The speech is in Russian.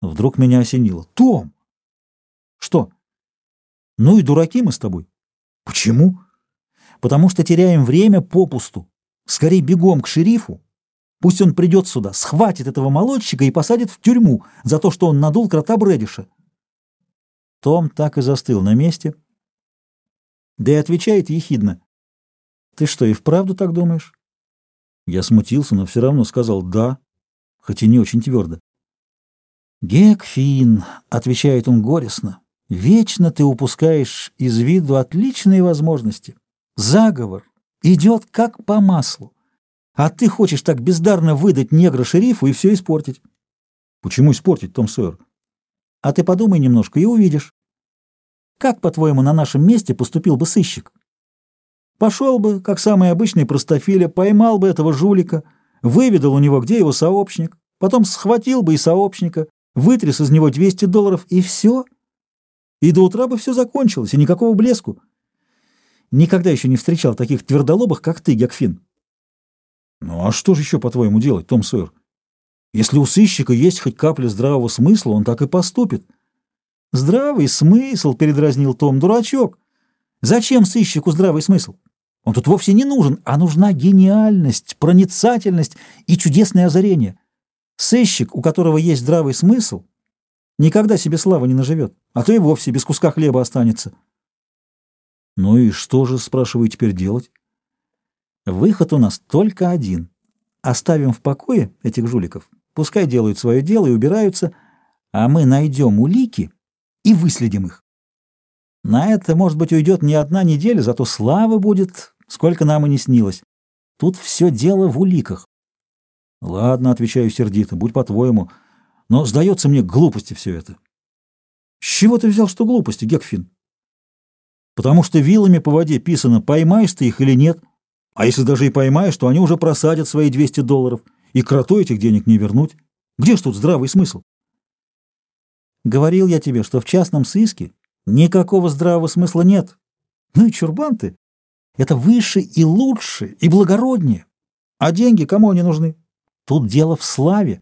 Вдруг меня осенило. Том! Что? Ну и дураки мы с тобой. Почему? Потому что теряем время попусту. Скорей бегом к шерифу. Пусть он придет сюда, схватит этого молодчика и посадит в тюрьму за то, что он надул крота Брэдиша. Том так и застыл на месте, да и отвечает ехидно. «Ты что, и вправду так думаешь?» Я смутился, но все равно сказал «да», хоть и не очень твердо. «Гекфин», — отвечает он горестно, — «вечно ты упускаешь из виду отличные возможности. Заговор идет как по маслу. А ты хочешь так бездарно выдать негра шерифу и все испортить». «Почему испортить, Том Сойер?» «А ты подумай немножко и увидишь. Как, по-твоему, на нашем месте поступил бы сыщик? Пошел бы, как самый обычный простофиля, поймал бы этого жулика, выведал у него, где его сообщник, потом схватил бы и сообщника, вытряс из него 200 долларов, и все. И до утра бы все закончилось, и никакого блеску. Никогда еще не встречал таких твердолобых, как ты, Гекфин. Ну а что же еще, по-твоему, делать, Том Сойер? Если у сыщика есть хоть капля здравого смысла, он так и поступит. Здравый смысл, передразнил Том, дурачок. Зачем сыщику здравый смысл? Он тут вовсе не нужен, а нужна гениальность, проницательность и чудесное озарение. Сыщик, у которого есть здравый смысл, никогда себе славы не наживет, а то и вовсе без куска хлеба останется. Ну и что же, спрашиваю, теперь делать? Выход у нас только один. Оставим в покое этих жуликов, пускай делают свое дело и убираются, а мы найдем улики, и выследим их. На это, может быть, уйдет не одна неделя, зато славы будет, сколько нам и не снилось. Тут все дело в уликах. Ладно, отвечаю сердито, будь по-твоему, но сдается мне глупости все это. С чего ты взял, что глупости, Гекфин? Потому что вилами по воде писано, поймаешь ты их или нет. А если даже и поймаешь, то они уже просадят свои 200 долларов, и кроту этих денег не вернуть. Где ж тут здравый смысл? Говорил я тебе, что в частном сыске никакого здравого смысла нет. Ну и чурбан ты. Это выше и лучше, и благороднее. А деньги кому они нужны? Тут дело в славе.